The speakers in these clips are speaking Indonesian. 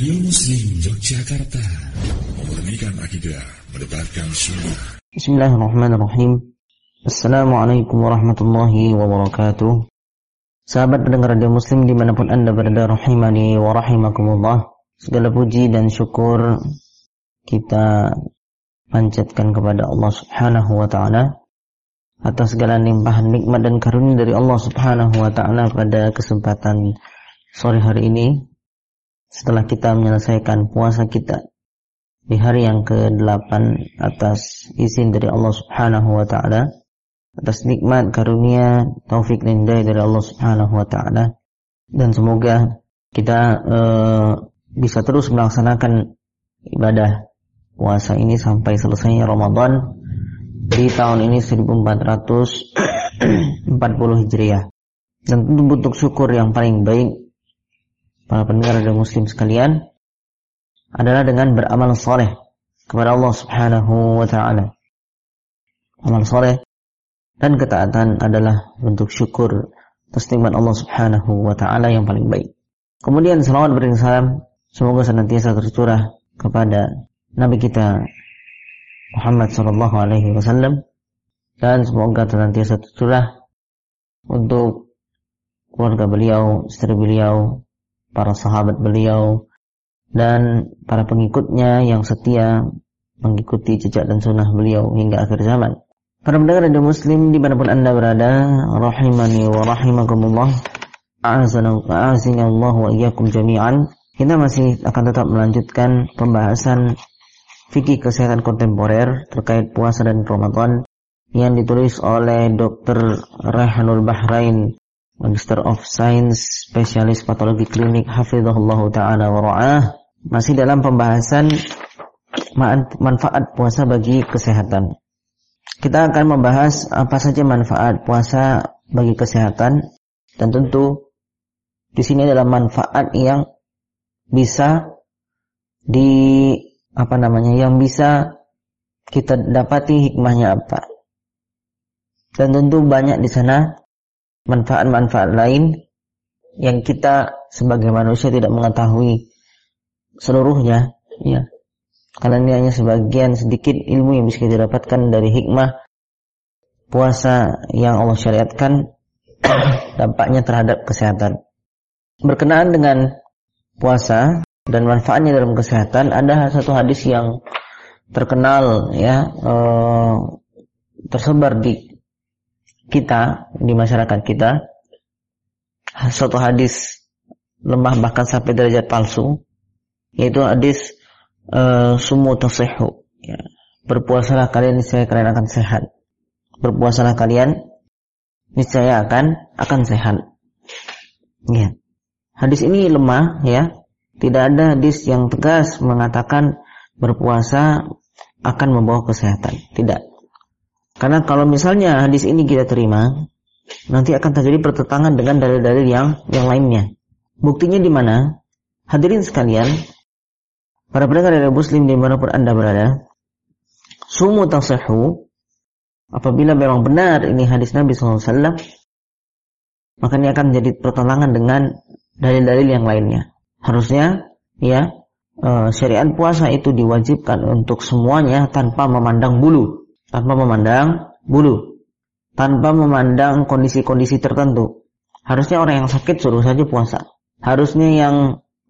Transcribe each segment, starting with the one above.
Radio Muslim Yogyakarta. Memurnikan akidah Mendebarkan sunnah. Bismillahirrahmanirrahim. Assalamualaikum warahmatullahi wabarakatuh. Sahabat pendengar radio muslim di mana pun anda berada rahimani wa rahimakumullah. Segala puji dan syukur kita panjatkan kepada Allah subhanahu wa ta'ala atas segala limpahan nikmat dan karunia dari Allah subhanahu wa ta'ala pada kesempatan sore hari ini setelah kita menyelesaikan puasa kita di hari yang ke-8 atas izin dari Allah Subhanahu wa taala atas nikmat karunia taufik dan hidayah dari Allah Subhanahu wa taala dan semoga kita uh, bisa terus melaksanakan ibadah puasa ini sampai selesainya Ramadan di tahun ini 1440 Hijriah. Dan tentu bentuk syukur yang paling baik para pendengar dan muslim sekalian adalah dengan beramal soleh kepada Allah Subhanahu wa taala. Amal soleh dan ketaatan adalah bentuk syukur atas nikmat Allah Subhanahu wa taala yang paling baik. Kemudian salawat beriring salam semoga senantiasa tercurah kepada nabi kita Muhammad sallallahu alaihi wasallam dan semoga senantiasa tercurah untuk keluarga beliau, istri beliau, para sahabat beliau dan para pengikutnya yang setia mengikuti jejak dan sunnah beliau hingga akhir zaman. Para pendengar radio muslim di mana pun anda berada, rahimani wa rahimakumullah, a'azina Allah wa iyyakum jami'an. Kita masih akan tetap melanjutkan pembahasan fikih kesehatan kontemporer terkait puasa dan Ramadan yang ditulis oleh Dr. Rehanul Bahrain Magister of Science, spesialis patologi klinik, hafizahullah ta'ala wa ra'ah, masih dalam pembahasan manfaat puasa bagi kesehatan. Kita akan membahas apa saja manfaat puasa bagi kesehatan dan tentu di sini adalah manfaat yang bisa di apa namanya yang bisa kita dapati hikmahnya apa. Dan tentu banyak di sana manfaat-manfaat lain yang kita sebagai manusia tidak mengetahui seluruhnya ya. Karena ini hanya sebagian sedikit ilmu yang bisa kita dapatkan dari hikmah puasa yang Allah syariatkan dampaknya terhadap kesehatan. Berkenaan dengan puasa dan manfaatnya dalam kesehatan ada satu hadis yang terkenal ya eh, tersebar di kita di masyarakat kita satu hadis lemah bahkan sampai derajat palsu yaitu hadis uh, sumu tasihu ya. berpuasalah kalian niscaya kalian akan sehat. Berpuasalah kalian niscaya akan akan sehat. Ya. Hadis ini lemah ya. Tidak ada hadis yang tegas mengatakan berpuasa akan membawa kesehatan. Tidak karena kalau misalnya hadis ini kita terima, nanti akan terjadi pertentangan dengan dalil-dalil yang yang lainnya. Buktinya di mana? Hadirin sekalian, para pendengar dari muslim di mana pun anda berada, sumu tasihu, apabila memang benar ini hadis Nabi SAW, maka ini akan menjadi pertentangan dengan dalil-dalil yang lainnya. Harusnya, ya, eh, syariat puasa itu diwajibkan untuk semuanya tanpa memandang bulu tanpa memandang bulu, tanpa memandang kondisi-kondisi tertentu. Harusnya orang yang sakit suruh saja puasa. Harusnya yang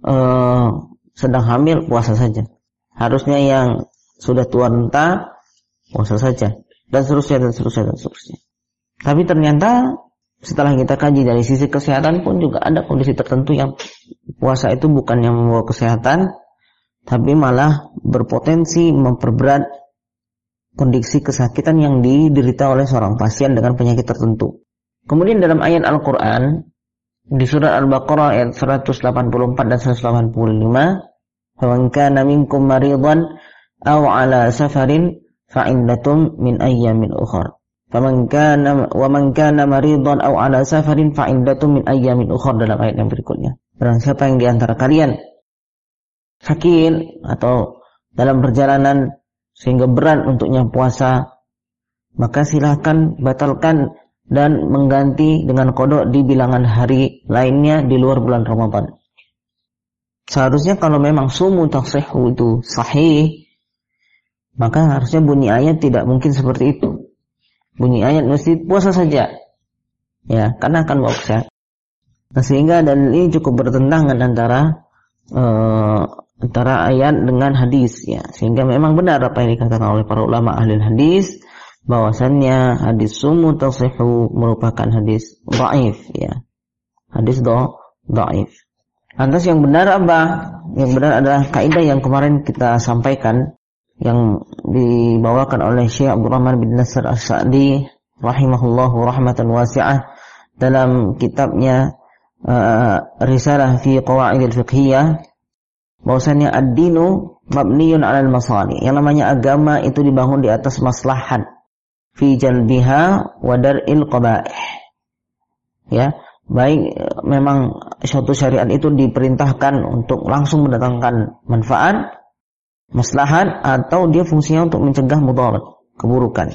uh, sedang hamil puasa saja. Harusnya yang sudah tua renta puasa saja dan seterusnya dan seterusnya dan seterusnya. Tapi ternyata setelah kita kaji dari sisi kesehatan pun juga ada kondisi tertentu yang puasa itu bukan yang membawa kesehatan tapi malah berpotensi memperberat kondisi kesakitan yang diderita oleh seorang pasien dengan penyakit tertentu. Kemudian dalam ayat Al-Quran, di surat Al-Baqarah ayat 184 dan 185, "Faman kana minkum maridan aw ala safarin fa'indatum min ayyamin ukhra." Faman kana wa man kana ala safarin fa'indatum min dalam ayat yang berikutnya. Barang siapa yang di antara kalian sakit atau dalam perjalanan sehingga berat untuknya puasa, maka silahkan batalkan dan mengganti dengan kodok di bilangan hari lainnya di luar bulan Ramadan. Seharusnya kalau memang sumu tasihhu itu sahih, maka harusnya bunyi ayat tidak mungkin seperti itu. Bunyi ayat mesti puasa saja. Ya, karena akan waksa. Nah, sehingga dan ini cukup bertentangan antara uh, antara ayat dengan hadis ya. Sehingga memang benar apa yang dikatakan oleh para ulama ahli hadis bahwasannya hadis sumu tasihhu merupakan hadis dhaif ya. Hadis do dhaif. Lantas yang benar apa? Yang benar adalah kaidah yang kemarin kita sampaikan yang dibawakan oleh Syekh Abdurrahman bin Nasr As-Sa'di rahimahullahu rahmatan wasi'ah dalam kitabnya uh, Risalah fi Qawaid al-Fiqhiyah bahwasanya ad-dinu mabniyun 'alal masali. Yang namanya agama itu dibangun di atas maslahat fi jalbiha wa dar'il qaba'ih. Ya, baik memang suatu syariat itu diperintahkan untuk langsung mendatangkan manfaat, maslahat atau dia fungsinya untuk mencegah mudarat, keburukan.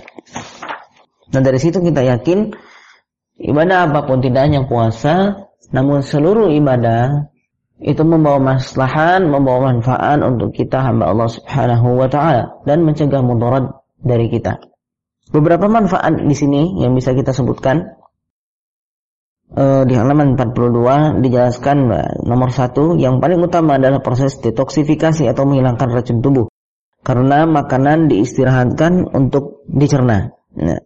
Dan dari situ kita yakin ibadah apa pun tidak hanya puasa, namun seluruh ibadah itu membawa maslahat, membawa manfaat untuk kita hamba Allah Subhanahu wa taala dan mencegah mudarat dari kita. Beberapa manfaat di sini yang bisa kita sebutkan uh, di halaman 42 dijelaskan nomor satu yang paling utama adalah proses detoksifikasi atau menghilangkan racun tubuh karena makanan diistirahatkan untuk dicerna. Nah,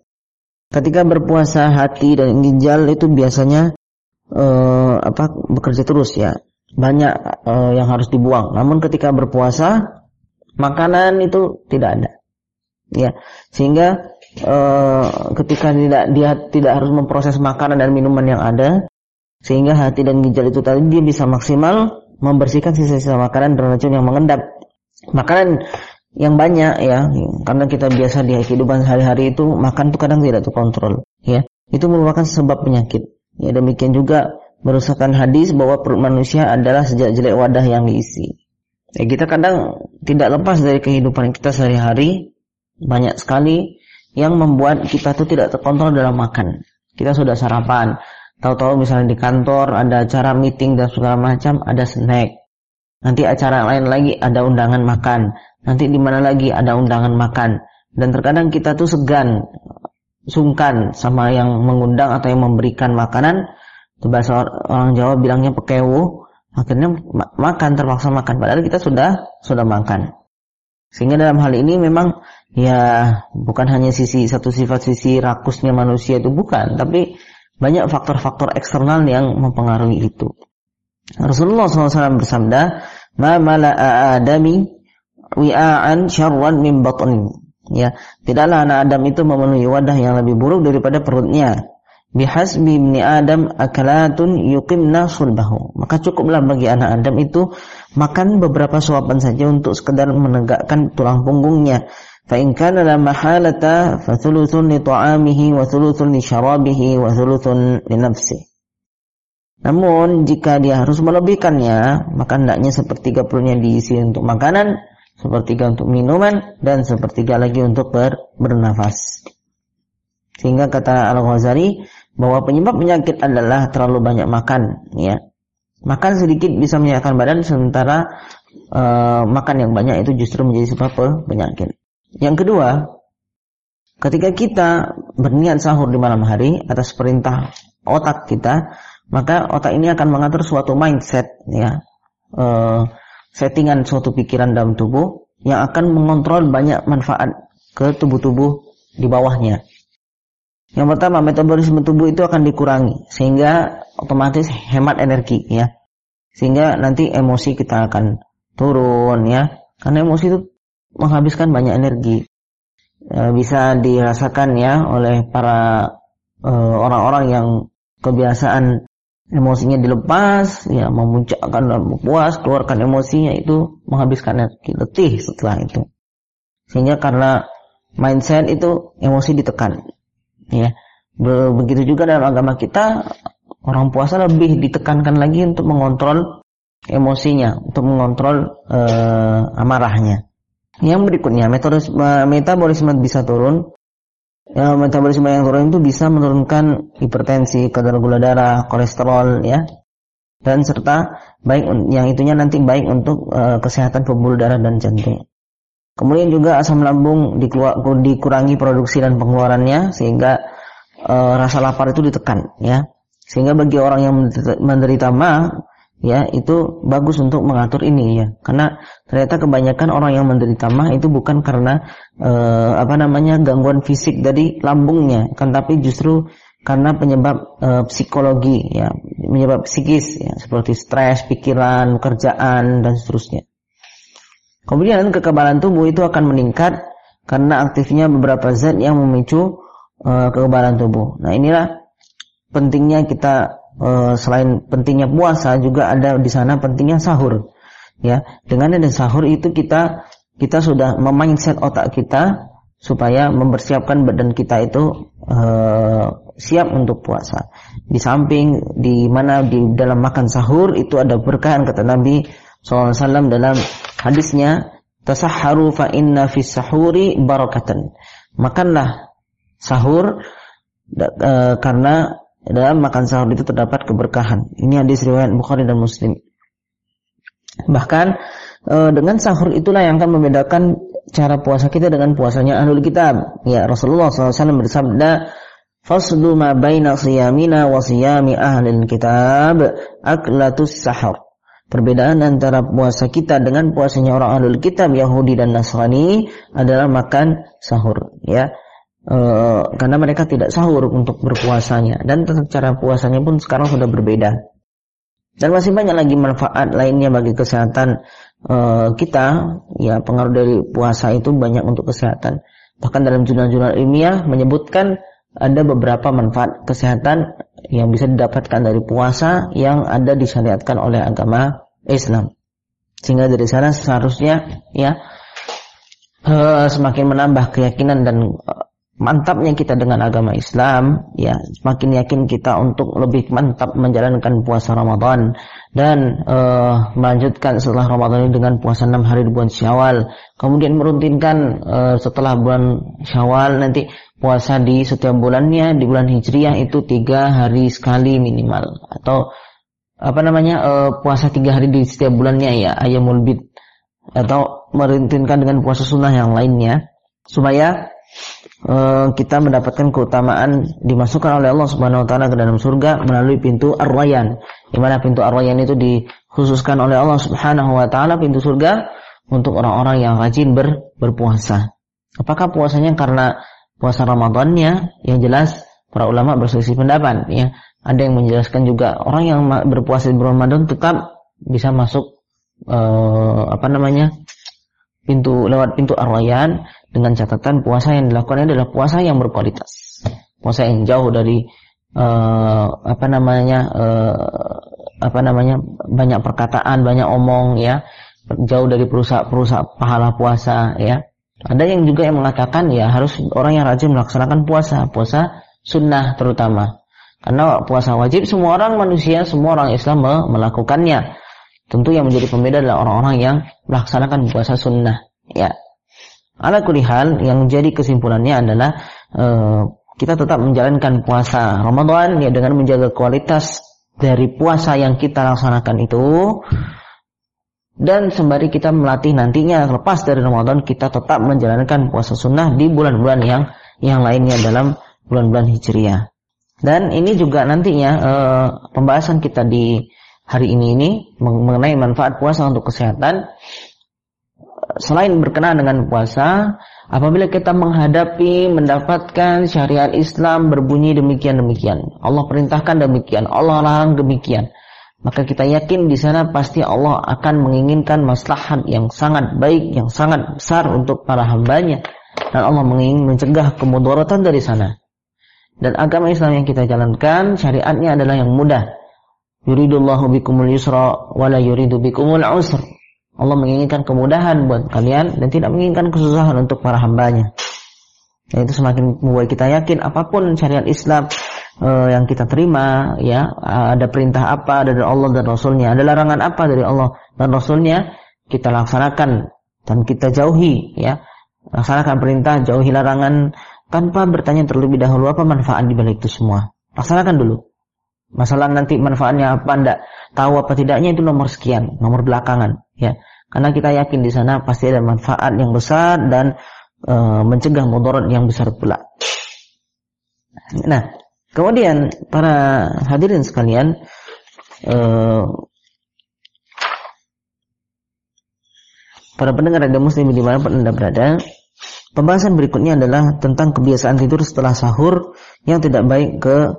ketika berpuasa hati dan ginjal itu biasanya uh, apa bekerja terus ya banyak uh, yang harus dibuang. Namun ketika berpuasa makanan itu tidak ada. Ya, sehingga uh, ketika tidak dia tidak harus memproses makanan dan minuman yang ada sehingga hati dan ginjal itu tadi dia bisa maksimal membersihkan sisa-sisa makanan dan racun yang mengendap makanan yang banyak ya karena kita biasa di kehidupan sehari-hari itu makan tuh kadang tidak terkontrol ya itu merupakan sebab penyakit ya demikian juga merusakan hadis bahwa perut manusia adalah sejak jelek wadah yang diisi ya kita kadang tidak lepas dari kehidupan kita sehari-hari banyak sekali yang membuat kita tuh tidak terkontrol dalam makan. Kita sudah sarapan, tahu-tahu misalnya di kantor ada acara meeting dan segala macam, ada snack. Nanti acara lain lagi ada undangan makan. Nanti di mana lagi ada undangan makan. Dan terkadang kita tuh segan, sungkan sama yang mengundang atau yang memberikan makanan. Bahasa orang Jawa bilangnya pekewu. Akhirnya makan terpaksa makan. Padahal kita sudah sudah makan. Sehingga dalam hal ini memang ya bukan hanya sisi satu sifat sisi rakusnya manusia itu bukan, tapi banyak faktor-faktor eksternal yang mempengaruhi itu. Rasulullah SAW bersabda, "Ma mala'a adami wi'an syarran min batni." Ya, tidaklah anak Adam itu memenuhi wadah yang lebih buruk daripada perutnya bihasbi ibni Adam akalatun yuqimna sulbahu. Maka cukuplah bagi anak Adam itu makan beberapa suapan saja untuk sekedar menegakkan tulang punggungnya. Fa in mahalata fa thuluthun li ta'amihi wa thuluthun li syarabihi wa thuluthun li nafsi. Namun jika dia harus melebihkannya, maka hendaknya sepertiga perutnya diisi untuk makanan, sepertiga untuk minuman, dan sepertiga lagi untuk ber bernafas. Sehingga kata Al-Ghazali, bahwa penyebab penyakit adalah terlalu banyak makan ya. Makan sedikit bisa menyehatkan badan sementara uh, makan yang banyak itu justru menjadi sebab penyakit. Yang kedua ketika kita berniat sahur di malam hari atas perintah otak kita maka otak ini akan mengatur suatu mindset ya. Uh, settingan suatu pikiran dalam tubuh yang akan mengontrol banyak manfaat ke tubuh-tubuh di bawahnya yang pertama, metabolisme tubuh itu akan dikurangi sehingga otomatis hemat energi ya. Sehingga nanti emosi kita akan turun ya. Karena emosi itu menghabiskan banyak energi. E, bisa dirasakan ya oleh para e, orang-orang e, yang kebiasaan emosinya dilepas, ya memuncakkan puas, keluarkan emosinya itu menghabiskan energi letih setelah itu. Sehingga karena mindset itu emosi ditekan ya. Begitu juga dalam agama kita orang puasa lebih ditekankan lagi untuk mengontrol emosinya untuk mengontrol uh, amarahnya. Yang berikutnya metabolisme, metabolisme bisa turun. Ya, metabolisme yang turun itu bisa menurunkan hipertensi kadar gula darah kolesterol ya. Dan serta baik yang itunya nanti baik untuk uh, kesehatan pembuluh darah dan jantung. Kemudian juga asam lambung dikurangi produksi dan pengeluarannya sehingga uh, rasa lapar itu ditekan ya. Sehingga bagi orang yang menderita ma ya itu bagus untuk mengatur ini ya. Karena ternyata kebanyakan orang yang menderita mah itu bukan karena uh, apa namanya gangguan fisik dari lambungnya kan tapi justru karena penyebab uh, psikologi ya. Penyebab psikis ya seperti stres pikiran kerjaan dan seterusnya. Kemudian kekebalan tubuh itu akan meningkat karena aktifnya beberapa zat yang memicu uh, kekebalan tubuh nah inilah pentingnya kita Eh, selain pentingnya puasa juga ada di sana pentingnya sahur. Ya, dengan ada sahur itu kita kita sudah memindset otak kita supaya mempersiapkan badan kita itu uh, siap untuk puasa. Di samping di mana di dalam makan sahur itu ada berkahan kata Nabi SAW dalam hadisnya tasahharu fa inna fis sahuri barakatan. Makanlah sahur uh, karena dalam makan sahur itu terdapat keberkahan. Ini hadis riwayat Bukhari dan Muslim. Bahkan e, dengan sahur itulah yang akan membedakan cara puasa kita dengan puasanya ahlul kitab. Ya Rasulullah SAW bersabda, "Faslu ma baina siyamina wa siyami ahlil kitab aklatus sahur." Perbedaan antara puasa kita dengan puasanya orang ahlul kitab Yahudi dan Nasrani adalah makan sahur, ya. Eh, karena mereka tidak sahur untuk berpuasanya dan cara puasanya pun sekarang sudah berbeda. Dan masih banyak lagi manfaat lainnya bagi kesehatan uh, kita. Ya, pengaruh dari puasa itu banyak untuk kesehatan. Bahkan dalam jurnal-jurnal ilmiah menyebutkan ada beberapa manfaat kesehatan yang bisa didapatkan dari puasa yang ada disyariatkan oleh agama Islam. Sehingga dari sana seharusnya ya uh, semakin menambah keyakinan dan mantapnya kita dengan agama Islam, ya semakin yakin kita untuk lebih mantap menjalankan puasa Ramadan dan uh, melanjutkan setelah Ramadan ini dengan puasa 6 hari di bulan Syawal. Kemudian meruntinkan uh, setelah bulan Syawal nanti puasa di setiap bulannya di bulan Hijriah itu tiga hari sekali minimal. Atau apa namanya uh, puasa tiga hari di setiap bulannya ya ayamul bid. Atau meruntinkan dengan puasa sunnah yang lainnya. Supaya Eh, kita mendapatkan keutamaan dimasukkan oleh Allah Subhanahu wa taala ke dalam surga melalui pintu Ar-Rayyan. Di mana pintu Ar-Rayyan itu dikhususkan oleh Allah Subhanahu wa taala pintu surga untuk orang-orang yang rajin ber, berpuasa. Apakah puasanya karena puasa Ramadannya? Yang jelas para ulama berselisih pendapat ya. Ada yang menjelaskan juga orang yang berpuasa di Ramadan tetap bisa masuk uh, apa namanya? pintu lewat pintu Ar-Rayyan dengan catatan puasa yang dilakukan adalah puasa yang berkualitas. Puasa yang jauh dari uh, apa namanya uh, apa namanya banyak perkataan, banyak omong ya, jauh dari perusahaan-perusahaan pahala puasa ya. Ada yang juga yang mengatakan ya harus orang yang rajin melaksanakan puasa, puasa sunnah terutama. Karena puasa wajib semua orang manusia, semua orang Islam melakukannya. Tentu yang menjadi pembeda adalah orang-orang yang melaksanakan puasa sunnah. Ya, Ala kulihal yang jadi kesimpulannya adalah uh, kita tetap menjalankan puasa Ramadan ya dengan menjaga kualitas dari puasa yang kita laksanakan itu dan sembari kita melatih nantinya lepas dari Ramadan kita tetap menjalankan puasa sunnah di bulan-bulan yang yang lainnya dalam bulan-bulan hijriah. Dan ini juga nantinya uh, pembahasan kita di hari ini ini mengenai manfaat puasa untuk kesehatan selain berkenaan dengan puasa, apabila kita menghadapi mendapatkan syariat Islam berbunyi demikian demikian, Allah perintahkan demikian, Allah larang demikian, maka kita yakin di sana pasti Allah akan menginginkan maslahat yang sangat baik, yang sangat besar untuk para hambanya, dan Allah menginginkan mencegah kemudaratan dari sana. Dan agama Islam yang kita jalankan syariatnya adalah yang mudah. Yuridullahu bikumul yusra wala yuridu bikumul usra. Allah menginginkan kemudahan buat kalian dan tidak menginginkan kesusahan untuk para hambanya. Dan itu semakin membuat kita yakin apa pun syariat Islam uh, yang kita terima, ya ada perintah apa dari Allah dan Rasulnya, ada larangan apa dari Allah dan Rasulnya, kita laksanakan dan kita jauhi, ya laksanakan perintah, jauhi larangan tanpa bertanya terlebih dahulu apa manfaat di balik itu semua. Laksanakan dulu. Masalah nanti manfaatnya apa ndak tahu apa tidaknya itu nomor sekian, nomor belakangan ya. Karena kita yakin di sana pasti ada manfaat yang besar dan e, mencegah mudarat yang besar pula. Nah, kemudian para hadirin sekalian e, para pendengar radio muslim di mana Anda berada, pembahasan berikutnya adalah tentang kebiasaan tidur setelah sahur yang tidak baik ke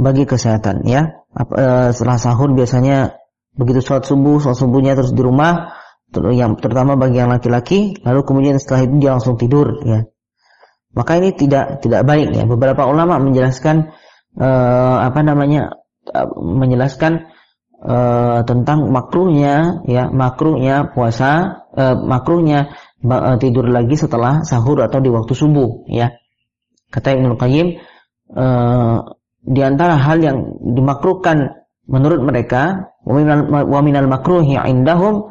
bagi kesehatan ya. E, setelah sahur biasanya begitu sholat subuh, sholat subuhnya terus di rumah, yang terutama bagi yang laki-laki, lalu kemudian setelah itu dia langsung tidur ya. Maka ini tidak tidak baik ya. Beberapa ulama menjelaskan e, apa namanya e, menjelaskan e, tentang makruhnya ya makruhnya puasa e, makruhnya e, tidur lagi setelah sahur atau di waktu subuh ya. Kata Ibnu Qayyim e, di antara hal yang dimakruhkan menurut mereka wa minal makruhi indahum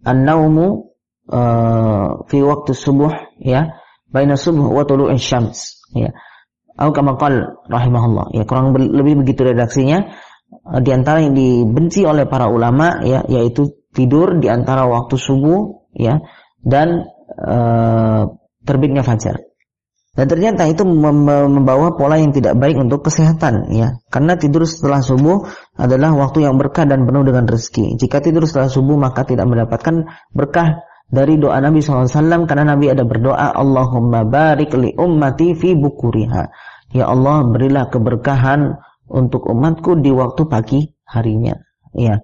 an-naumu uh, fi waktu subuh ya baina subuh wa tulu'in syams ya. Atau kama qal rahimahullah ya kurang lebih begitu redaksinya. Uh, di antara yang dibenci oleh para ulama ya yaitu tidur di antara waktu subuh ya dan uh, terbitnya fajar dan ternyata itu membawa pola yang tidak baik untuk kesehatan ya. Karena tidur setelah subuh adalah waktu yang berkah dan penuh dengan rezeki. Jika tidur setelah subuh maka tidak mendapatkan berkah dari doa Nabi SAW karena Nabi ada berdoa Allahumma barik li ummati fi bukuriha. Ya Allah berilah keberkahan untuk umatku di waktu pagi harinya. Ya.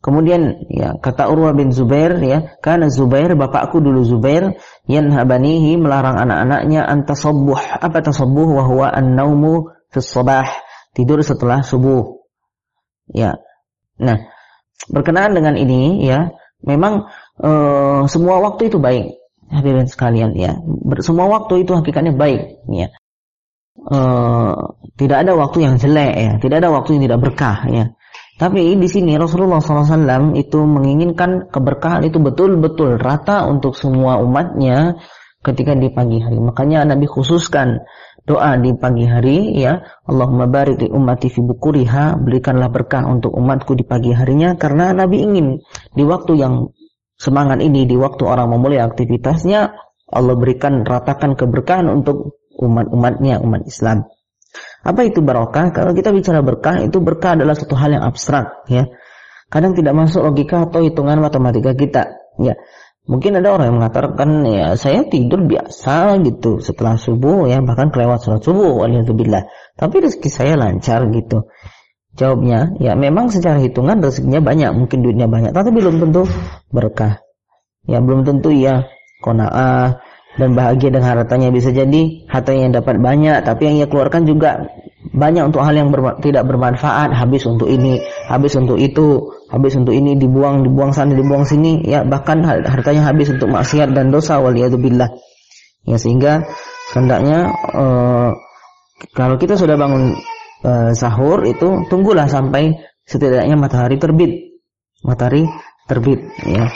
Kemudian ya kata Urwah bin Zubair ya, karena Zubair bapakku dulu Zubair yanhabanihi melarang anak-anaknya antasabbuh. Apa tasabbuh? Wa huwa an-naumu fi. Tidur setelah subuh. Ya. Nah, berkenaan dengan ini ya, memang e, semua waktu itu baik. Hadirin sekalian ya. Semua waktu itu hakikatnya baik ya. E, tidak ada waktu yang jelek ya, tidak ada waktu yang tidak berkah ya. Tapi di sini Rasulullah SAW itu menginginkan keberkahan itu betul-betul rata untuk semua umatnya ketika di pagi hari. Makanya Nabi khususkan doa di pagi hari ya Allahumma barik li ummati fi bukuriha berikanlah berkah untuk umatku di pagi harinya karena Nabi ingin di waktu yang semangat ini di waktu orang memulai aktivitasnya Allah berikan ratakan keberkahan untuk umat-umatnya umat Islam. Apa itu barokah? Kalau kita bicara berkah, itu berkah adalah satu hal yang abstrak, ya. Kadang tidak masuk logika atau hitungan matematika kita, ya. Mungkin ada orang yang mengatakan ya saya tidur biasa gitu setelah subuh ya bahkan kelewat sholat subuh walhamdulillah. Tapi rezeki saya lancar gitu. Jawabnya ya memang secara hitungan rezekinya banyak, mungkin duitnya banyak, tapi belum tentu berkah. Ya belum tentu ya kona'ah dan bahagia dengan hartanya bisa jadi hartanya yang dapat banyak tapi yang ia keluarkan juga banyak untuk hal yang ber, tidak bermanfaat. Habis untuk ini habis untuk itu habis untuk ini dibuang dibuang sana dibuang sini. Ya bahkan hartanya habis untuk maksiat dan dosa waliyadzubillah ya sehingga hendaknya uh, kalau kita sudah bangun uh, sahur itu tunggulah sampai setidaknya matahari terbit. Matahari terbit ya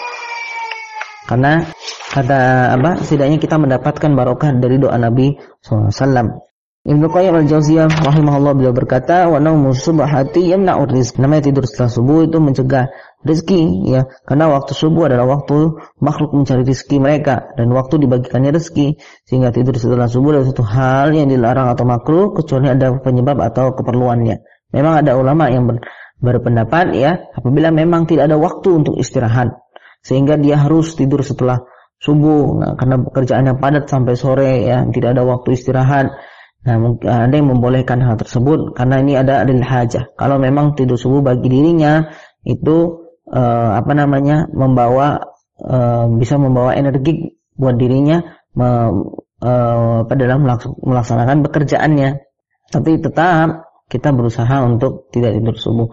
karena kata apa? Setidaknya kita mendapatkan barokah dari doa Nabi SAW. Ibnu Qayyim al-Jauziyah rahimahullah beliau berkata, "Wa naumu subhati yamna'ur rizq." Namanya tidur setelah subuh itu mencegah rezeki ya, karena waktu subuh adalah waktu makhluk mencari rezeki mereka dan waktu dibagikannya rezeki, sehingga tidur setelah subuh adalah satu hal yang dilarang atau makruh kecuali ada penyebab atau keperluannya. Memang ada ulama yang ber, berpendapat ya, apabila memang tidak ada waktu untuk istirahat sehingga dia harus tidur setelah subuh. Nah, karena pekerjaannya padat sampai sore ya tidak ada waktu istirahat. Nah mungkin ada yang membolehkan hal tersebut karena ini ada adil hajah. Kalau memang tidur subuh bagi dirinya itu uh, apa namanya membawa uh, bisa membawa energi buat dirinya me, uh, dalam melaksanakan pekerjaannya. Tapi tetap kita berusaha untuk tidak tidur subuh.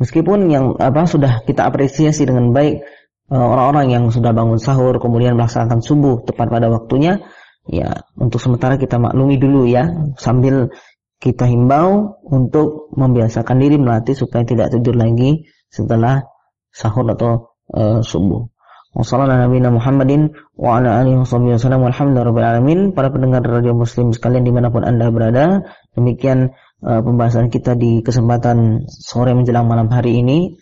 Meskipun yang apa sudah kita apresiasi dengan baik Eh, orang-orang yang sudah bangun sahur kemudian melaksanakan subuh tepat pada waktunya ya untuk sementara kita maklumi dulu ya sambil kita himbau untuk membiasakan diri melatih supaya tidak tidur lagi setelah sahur atau uh, subuh. Wassalamualaikum Muhammadin wa ala alihi wasallam Para pendengar radio muslim sekalian di mana pun anda berada Demikian uh, pembahasan kita di kesempatan sore menjelang malam hari ini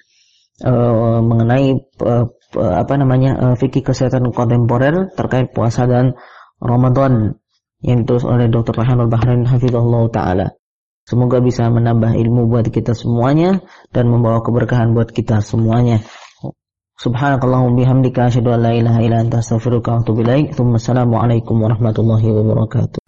uh, mengenai uh, apa namanya uh, fikih kesehatan kontemporer terkait puasa dan Ramadan yang ditulis oleh Dr. Rahanul Bahrain Hafizullah Ta'ala. Semoga bisa menambah ilmu buat kita semuanya dan membawa keberkahan buat kita semuanya. Subhanakallahumma bihamdika asyhadu an la ilaha illa anta astaghfiruka wa atubu ilaik. Warahmatullahi wabarakatuh.